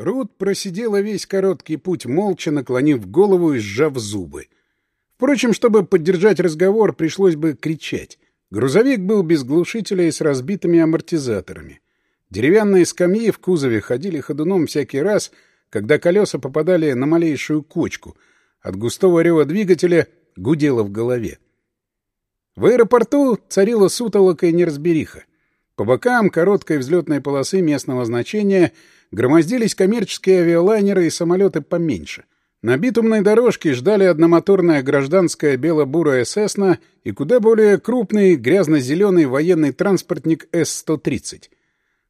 Рут просидела весь короткий путь, молча наклонив голову и сжав зубы. Впрочем, чтобы поддержать разговор, пришлось бы кричать. Грузовик был без глушителя и с разбитыми амортизаторами. Деревянные скамьи в кузове ходили ходуном всякий раз, когда колеса попадали на малейшую кочку. От густого рева двигателя гудело в голове. В аэропорту царила сутолока и неразбериха. По бокам короткой взлетной полосы местного значения громоздились коммерческие авиалайнеры и самолеты поменьше. На битумной дорожке ждали одномоторная гражданская бело-бурая «Сесна» и куда более крупный грязно-зеленый военный транспортник С-130.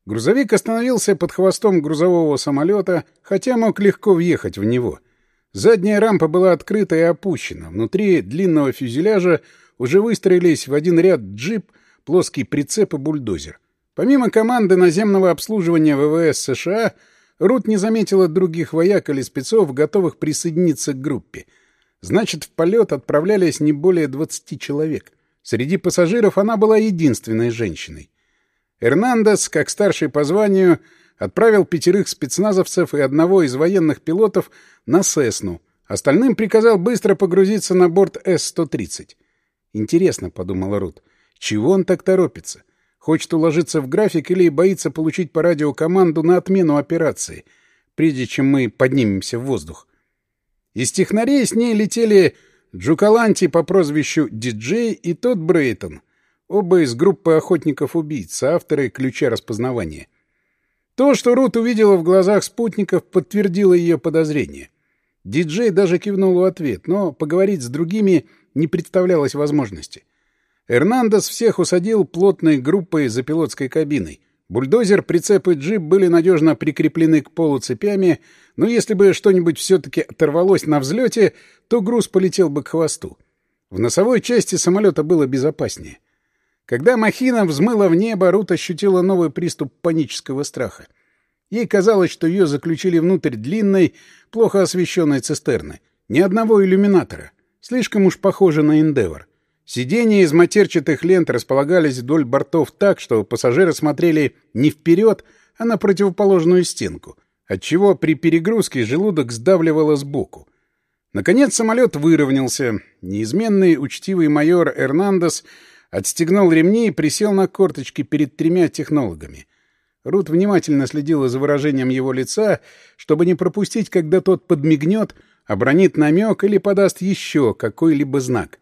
Грузовик остановился под хвостом грузового самолета, хотя мог легко въехать в него. Задняя рампа была открыта и опущена. Внутри длинного фюзеляжа уже выстроились в один ряд джип, плоский прицеп и бульдозер. Помимо команды наземного обслуживания ВВС США, Рут не заметила других вояк или спецов, готовых присоединиться к группе. Значит, в полет отправлялись не более 20 человек. Среди пассажиров она была единственной женщиной. Эрнандес, как старший по званию, отправил пятерых спецназовцев и одного из военных пилотов на Сесну. Остальным приказал быстро погрузиться на борт С-130. «Интересно», — подумала Рут, — «чего он так торопится? Хочет уложиться в график или боится получить по радио команду на отмену операции, прежде чем мы поднимемся в воздух?» Из технарей с ней летели Джукаланти по прозвищу Диджей и тот Брейтон — Оба из группы охотников-убийц, авторы ключа распознавания. То, что Рут увидела в глазах спутников, подтвердило ее подозрение. Диджей даже кивнул в ответ, но поговорить с другими не представлялось возможности. Эрнандес всех усадил плотной группой за пилотской кабиной. Бульдозер, прицеп и джип были надежно прикреплены к полу цепями, но если бы что-нибудь все-таки оторвалось на взлете, то груз полетел бы к хвосту. В носовой части самолета было безопаснее. Когда махина взмыла в небо, Рут ощутила новый приступ панического страха. Ей казалось, что ее заключили внутрь длинной, плохо освещенной цистерны. Ни одного иллюминатора. Слишком уж похоже на Эндевор. Сиденья из матерчатых лент располагались вдоль бортов так, что пассажиры смотрели не вперед, а на противоположную стенку, отчего при перегрузке желудок сдавливало сбоку. Наконец самолет выровнялся. Неизменный учтивый майор Эрнандес — Отстегнул ремни и присел на корточки перед тремя технологами. Рут внимательно следила за выражением его лица, чтобы не пропустить, когда тот подмигнет, обронит намек или подаст еще какой-либо знак.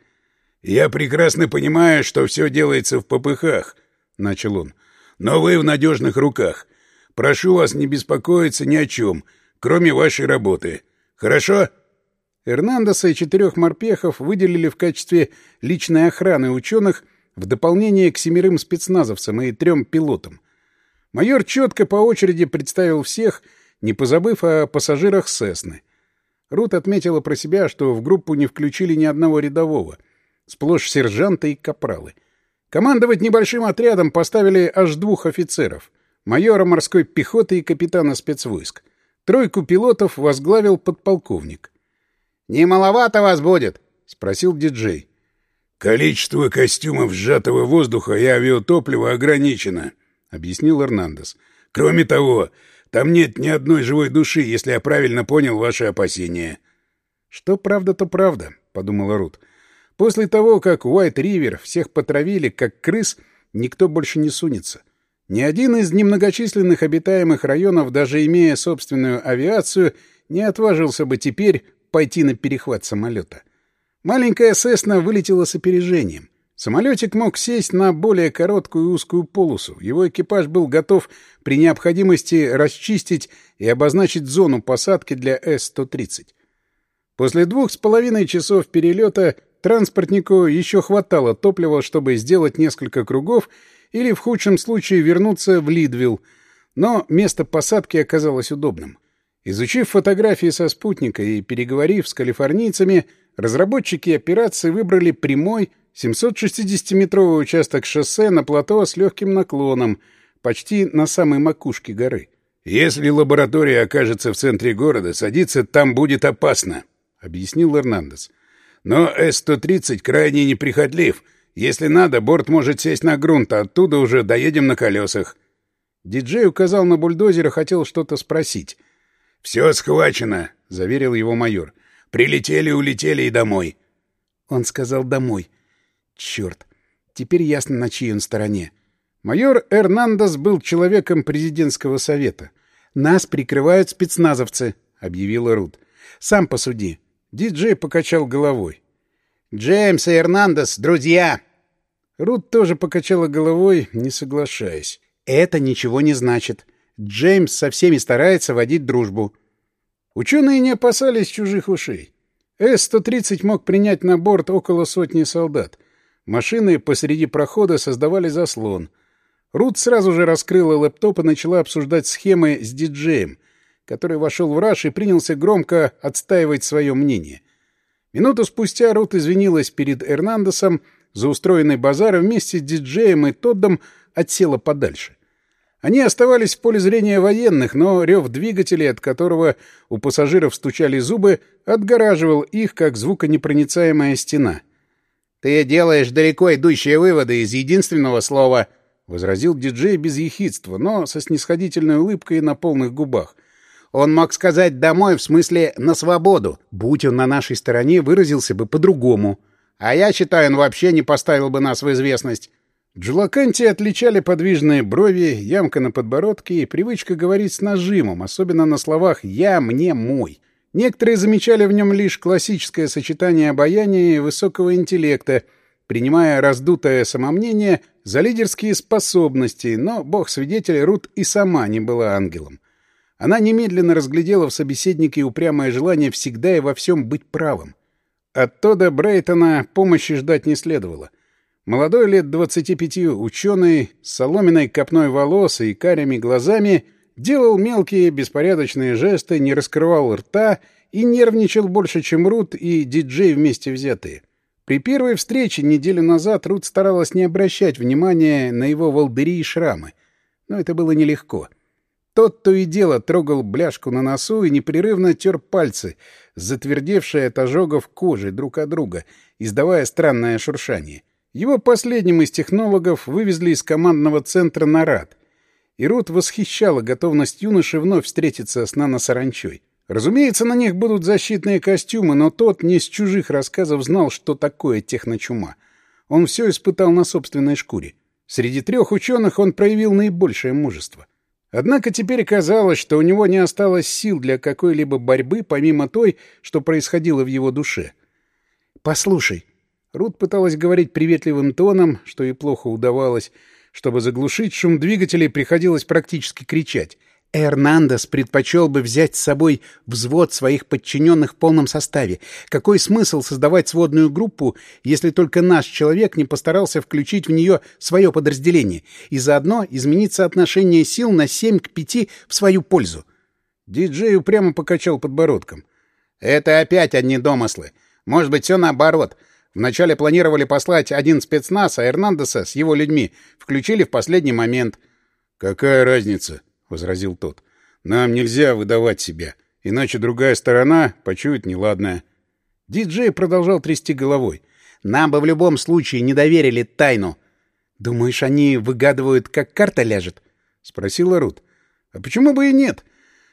«Я прекрасно понимаю, что все делается в попыхах», — начал он. «Но вы в надежных руках. Прошу вас не беспокоиться ни о чем, кроме вашей работы. Хорошо?» Эрнандеса и четырех морпехов выделили в качестве личной охраны ученых — в дополнение к семерым спецназовцам и трем пилотам. Майор четко по очереди представил всех, не позабыв о пассажирах Сесны. Рут отметила про себя, что в группу не включили ни одного рядового. Сплошь сержанты и капралы. Командовать небольшим отрядом поставили аж двух офицеров — майора морской пехоты и капитана спецвойск. Тройку пилотов возглавил подполковник. — Не маловато вас будет? — спросил диджей. «Количество костюмов сжатого воздуха и авиатоплива ограничено», — объяснил Эрнандес. «Кроме того, там нет ни одной живой души, если я правильно понял ваши опасения». «Что правда, то правда», — подумала Рут. «После того, как Уайт-Ривер всех потравили, как крыс, никто больше не сунется. Ни один из немногочисленных обитаемых районов, даже имея собственную авиацию, не отважился бы теперь пойти на перехват самолета. Маленькая «Сесна» вылетела с опережением. Самолетик мог сесть на более короткую узкую полосу. Его экипаж был готов при необходимости расчистить и обозначить зону посадки для С-130. После двух с половиной часов перелета транспортнику еще хватало топлива, чтобы сделать несколько кругов или, в худшем случае, вернуться в Лидвилл, но место посадки оказалось удобным. Изучив фотографии со спутника и переговорив с калифорнийцами, Разработчики операции выбрали прямой 760-метровый участок шоссе на плато с легким наклоном, почти на самой макушке горы. «Если лаборатория окажется в центре города, садиться там будет опасно», — объяснил Эрнандес. «Но С-130 крайне неприхотлив. Если надо, борт может сесть на грунт, а оттуда уже доедем на колесах». Диджей указал на бульдозер и хотел что-то спросить. Все схвачено, — заверил его майор. Прилетели, улетели и домой. Он сказал «домой». Черт, теперь ясно, на чьей он стороне. Майор Эрнандес был человеком президентского совета. «Нас прикрывают спецназовцы», — объявила Рут. «Сам посуди». Диджей покачал головой. «Джеймс и Эрнандес — друзья!» Рут тоже покачала головой, не соглашаясь. «Это ничего не значит. Джеймс со всеми старается водить дружбу». Ученые не опасались чужих ушей. С-130 мог принять на борт около сотни солдат. Машины посреди прохода создавали заслон. Рут сразу же раскрыла лэптоп и начала обсуждать схемы с диджеем, который вошел в раш и принялся громко отстаивать свое мнение. Минуту спустя Рут извинилась перед Эрнандесом за устроенный базар и вместе с диджеем и Тоддом отсела подальше. Они оставались в поле зрения военных, но рев двигателей, от которого у пассажиров стучали зубы, отгораживал их, как звуконепроницаемая стена. «Ты делаешь далеко идущие выводы из единственного слова», — возразил диджей без ехидства, но со снисходительной улыбкой на полных губах. «Он мог сказать «домой» в смысле «на свободу». Будь он на нашей стороне, выразился бы по-другому. А я считаю, он вообще не поставил бы нас в известность. Джулаканти отличали подвижные брови, ямка на подбородке и привычка говорить с нажимом, особенно на словах «я», «мне», «мой». Некоторые замечали в нем лишь классическое сочетание обаяния и высокого интеллекта, принимая раздутое самомнение за лидерские способности, но, бог-свидетель, Рут и сама не была ангелом. Она немедленно разглядела в собеседнике упрямое желание всегда и во всем быть правым. От Тода Брейтона помощи ждать не следовало. Молодой лет 25 ученый с соломенной копной волос и карими глазами делал мелкие беспорядочные жесты, не раскрывал рта и нервничал больше, чем Рут и диджей вместе взятые. При первой встрече неделю назад Рут старалась не обращать внимания на его волдыри и шрамы. Но это было нелегко. Тот то и дело трогал бляшку на носу и непрерывно тер пальцы, затвердевшие от ожогов кожи друг от друга, издавая странное шуршание. Его последним из технологов вывезли из командного центра «Нарад». И Рут восхищала готовность юноши вновь встретиться с наносаранчой. Разумеется, на них будут защитные костюмы, но тот не с чужих рассказов знал, что такое техночума. Он все испытал на собственной шкуре. Среди трех ученых он проявил наибольшее мужество. Однако теперь казалось, что у него не осталось сил для какой-либо борьбы, помимо той, что происходило в его душе. «Послушай», Рут пыталась говорить приветливым тоном, что и плохо удавалось. Чтобы заглушить шум двигателей, приходилось практически кричать. Эрнандес предпочел бы взять с собой взвод своих подчиненных в полном составе. Какой смысл создавать сводную группу, если только наш человек не постарался включить в нее свое подразделение и заодно изменить соотношение сил на 7 к 5 в свою пользу? Диджей упрямо покачал подбородком. «Это опять одни домыслы. Может быть, все наоборот. Вначале планировали послать один спецназ, а Эрнандеса с его людьми включили в последний момент. — Какая разница? — возразил тот. — Нам нельзя выдавать себя, иначе другая сторона почует неладное. Диджей продолжал трясти головой. — Нам бы в любом случае не доверили тайну. — Думаешь, они выгадывают, как карта ляжет? — спросила Рут. — А почему бы и нет?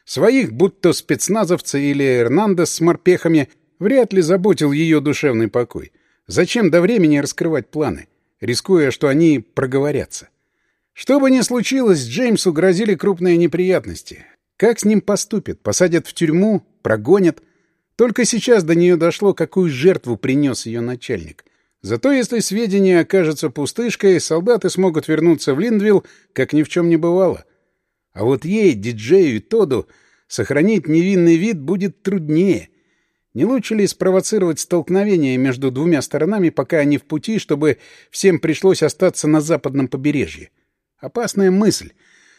Своих, будто спецназовцы или Эрнандес с морпехами, вряд ли заботил ее душевный покой. — Зачем до времени раскрывать планы, рискуя, что они проговорятся? Что бы ни случилось, Джеймсу грозили крупные неприятности. Как с ним поступят? Посадят в тюрьму? Прогонят? Только сейчас до нее дошло, какую жертву принес ее начальник. Зато если сведения окажутся пустышкой, солдаты смогут вернуться в Линдвилл, как ни в чем не бывало. А вот ей, диджею и Тоду, сохранить невинный вид будет труднее — не лучше ли спровоцировать столкновение между двумя сторонами, пока они в пути, чтобы всем пришлось остаться на западном побережье? Опасная мысль.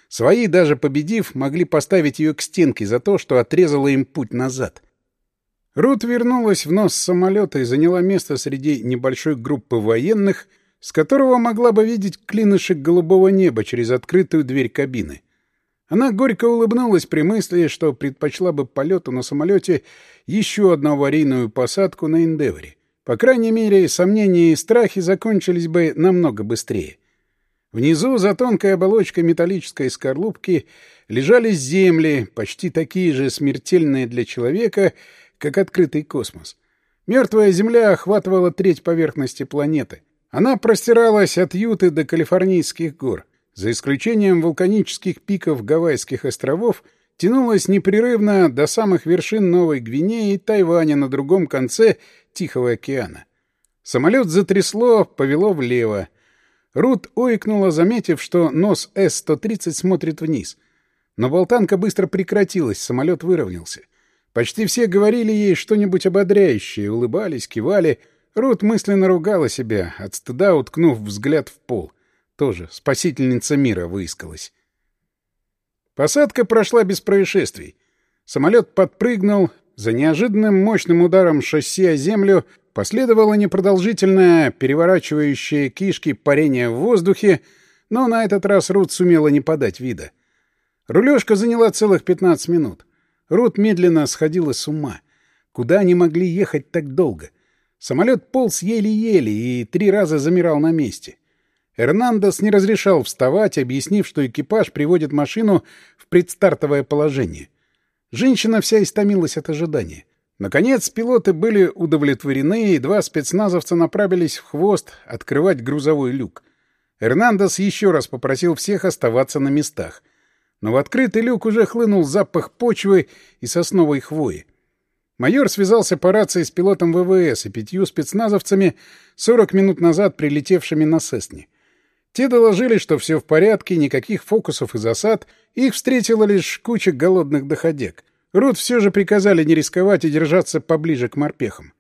Свои, даже победив, могли поставить ее к стенке за то, что отрезала им путь назад. Рут вернулась в нос самолета и заняла место среди небольшой группы военных, с которого могла бы видеть клинышек голубого неба через открытую дверь кабины. Она горько улыбнулась при мысли, что предпочла бы полету на самолете еще одну аварийную посадку на Эндеворе. По крайней мере, сомнения и страхи закончились бы намного быстрее. Внизу, за тонкой оболочкой металлической скорлупки, лежали земли, почти такие же смертельные для человека, как открытый космос. Мертвая Земля охватывала треть поверхности планеты. Она простиралась от Юты до Калифорнийских гор. За исключением вулканических пиков Гавайских островов, тянулась непрерывно до самых вершин Новой Гвинеи и Тайваня на другом конце Тихого океана. Самолет затрясло, повело влево. Рут ойкнула, заметив, что нос С-130 смотрит вниз. Но болтанка быстро прекратилась, самолет выровнялся. Почти все говорили ей что-нибудь ободряющее, улыбались, кивали. Рут мысленно ругала себя, от стыда уткнув взгляд в пол. Тоже спасительница мира выискалась. Посадка прошла без происшествий. Самолет подпрыгнул, за неожиданным мощным ударом шасси о землю последовало непродолжительное переворачивающее кишки парение в воздухе, но на этот раз Рут сумела не подать вида. Рулежка заняла целых 15 минут. Рут медленно сходила с ума. Куда они могли ехать так долго? Самолет полз еле-еле и три раза замирал на месте. Эрнандес не разрешал вставать, объяснив, что экипаж приводит машину в предстартовое положение. Женщина вся истомилась от ожидания. Наконец, пилоты были удовлетворены, и два спецназовца направились в хвост открывать грузовой люк. Эрнандес еще раз попросил всех оставаться на местах — но в открытый люк уже хлынул запах почвы и сосновой хвои. Майор связался по рации с пилотом ВВС и пятью спецназовцами, 40 минут назад прилетевшими на Сесне. Те доложили, что все в порядке, никаких фокусов и засад, их встретила лишь куча голодных доходек. Рут все же приказали не рисковать и держаться поближе к морпехам.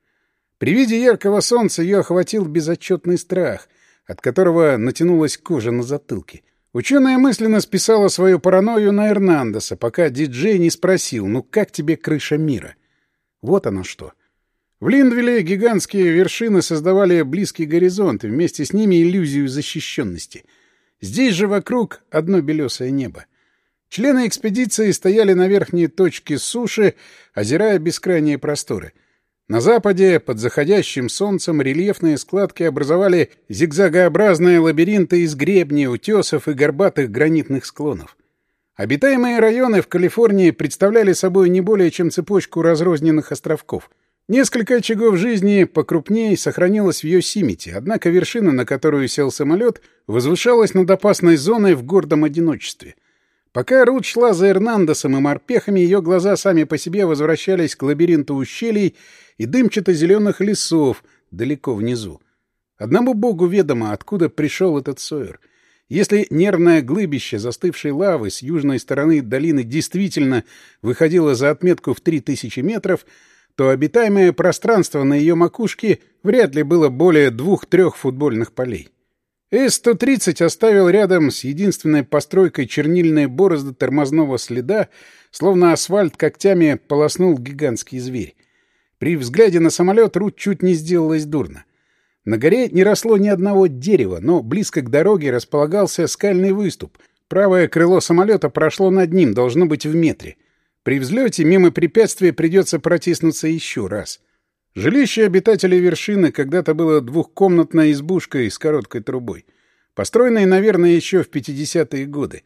При виде яркого солнца ее охватил безотчетный страх, от которого натянулась кожа на затылке — Ученая мысленно списала свою паранойю на Эрнандеса, пока диджей не спросил, ну как тебе крыша мира? Вот оно что. В Линдвилле гигантские вершины создавали близкий горизонт и вместе с ними иллюзию защищенности. Здесь же вокруг одно белесое небо. Члены экспедиции стояли на верхней точке суши, озирая бескрайние просторы — на западе, под заходящим солнцем, рельефные складки образовали зигзагообразные лабиринты из гребней, утесов и горбатых гранитных склонов. Обитаемые районы в Калифорнии представляли собой не более чем цепочку разрозненных островков. Несколько очагов жизни покрупнее сохранилось в Йосимите, однако вершина, на которую сел самолет, возвышалась над опасной зоной в гордом одиночестве — Пока Рут шла за Эрнандесом и морпехами, ее глаза сами по себе возвращались к лабиринту ущелий и дымчато-зеленых лесов далеко внизу. Одному богу ведомо, откуда пришел этот Сойер. Если нервное глыбище застывшей лавы с южной стороны долины действительно выходило за отметку в три тысячи метров, то обитаемое пространство на ее макушке вряд ли было более двух-трех футбольных полей. С-130 оставил рядом с единственной постройкой чернильные борозды тормозного следа, словно асфальт когтями полоснул гигантский зверь. При взгляде на самолет Рут чуть не сделалась дурно. На горе не росло ни одного дерева, но близко к дороге располагался скальный выступ. Правое крыло самолета прошло над ним, должно быть в метре. При взлете мимо препятствия придется протиснуться еще раз. Жилище обитателей вершины когда-то было двухкомнатной избушкой с короткой трубой, построенной, наверное, еще в 50-е годы.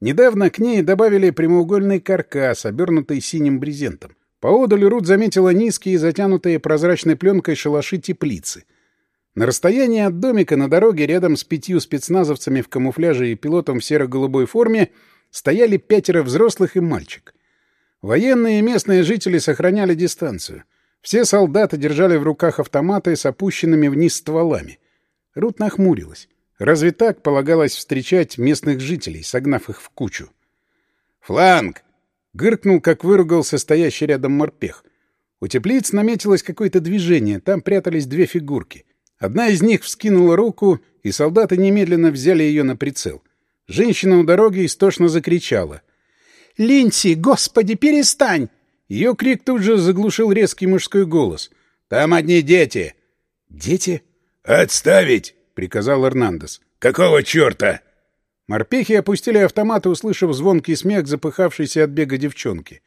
Недавно к ней добавили прямоугольный каркас, обернутый синим брезентом. Поодаль Рут заметила низкие, затянутые прозрачной пленкой шалаши теплицы. На расстоянии от домика на дороге рядом с пятью спецназовцами в камуфляже и пилотом в серо-голубой форме стояли пятеро взрослых и мальчик. Военные и местные жители сохраняли дистанцию. Все солдаты держали в руках автоматы с опущенными вниз стволами. Рут нахмурилась. Разве так полагалось встречать местных жителей, согнав их в кучу? «Фланг!» — гыркнул, как выругался стоящий рядом морпех. У теплиц наметилось какое-то движение, там прятались две фигурки. Одна из них вскинула руку, и солдаты немедленно взяли ее на прицел. Женщина у дороги истошно закричала. «Линси, господи, перестань!» Ее крик тут же заглушил резкий мужской голос. «Там одни дети!» «Дети?» «Отставить!» — приказал Эрнандес. «Какого черта?» Морпехи опустили автоматы, услышав звонкий смех запыхавшейся от бега девчонки.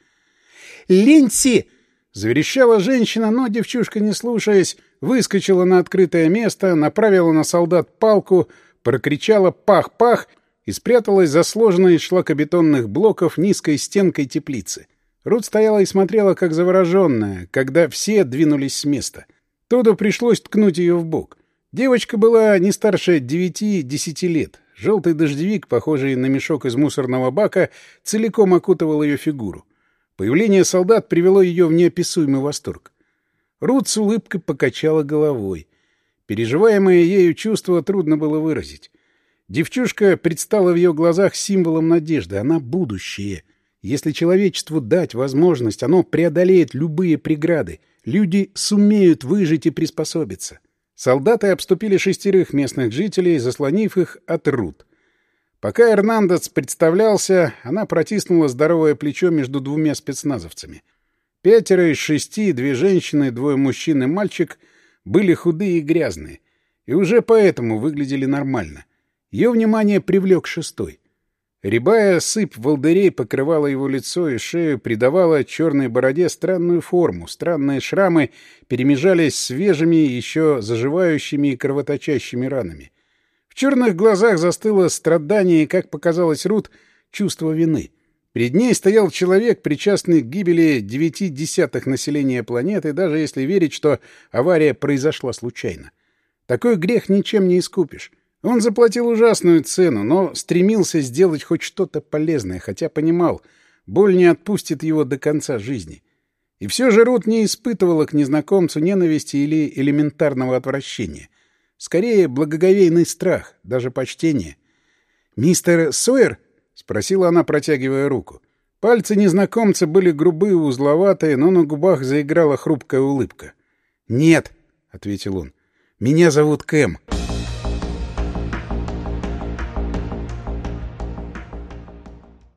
«Линси!» — заверещала женщина, но девчушка, не слушаясь, выскочила на открытое место, направила на солдат палку, прокричала «пах-пах» и спряталась за сложенной из шлакобетонных блоков низкой стенкой теплицы. Рут стояла и смотрела, как завороженная, когда все двинулись с места. Тоду пришлось ткнуть ее в бок. Девочка была не старше девяти-десяти лет. Желтый дождевик, похожий на мешок из мусорного бака, целиком окутывал ее фигуру. Появление солдат привело ее в неописуемый восторг. Рут с улыбкой покачала головой. Переживаемое ею чувство трудно было выразить. Девчушка предстала в ее глазах символом надежды. Она — будущее. Если человечеству дать возможность, оно преодолеет любые преграды. Люди сумеют выжить и приспособиться. Солдаты обступили шестерых местных жителей, заслонив их от Рут. Пока Эрнандес представлялся, она протиснула здоровое плечо между двумя спецназовцами. Пятеро из шести, две женщины, двое мужчин и мальчик, были худые и грязные, и уже поэтому выглядели нормально — ее внимание привлек шестой. Рябая сыпь волдырей покрывала его лицо и шею, придавала черной бороде странную форму. Странные шрамы перемежались свежими, еще заживающими и кровоточащими ранами. В черных глазах застыло страдание и, как показалось Рут, чувство вины. Перед ней стоял человек, причастный к гибели девяти десятых населения планеты, даже если верить, что авария произошла случайно. Такой грех ничем не искупишь. Он заплатил ужасную цену, но стремился сделать хоть что-то полезное, хотя понимал, боль не отпустит его до конца жизни. И все же Рут не испытывала к незнакомцу ненависти или элементарного отвращения. Скорее, благоговейный страх, даже почтение. «Мистер Сойер?» — спросила она, протягивая руку. Пальцы незнакомца были грубые, узловатые, но на губах заиграла хрупкая улыбка. «Нет», — ответил он, — «меня зовут Кэм».